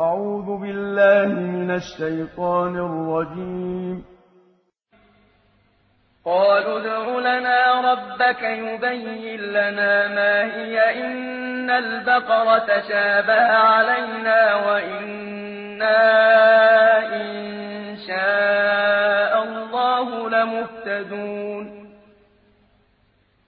أعوذ بالله من الشيطان الرجيم. قالوا ادع لنا ربك يبين لنا ما هي إن البقرة تشابه علينا وإنا إن شاء الله لمهتدون.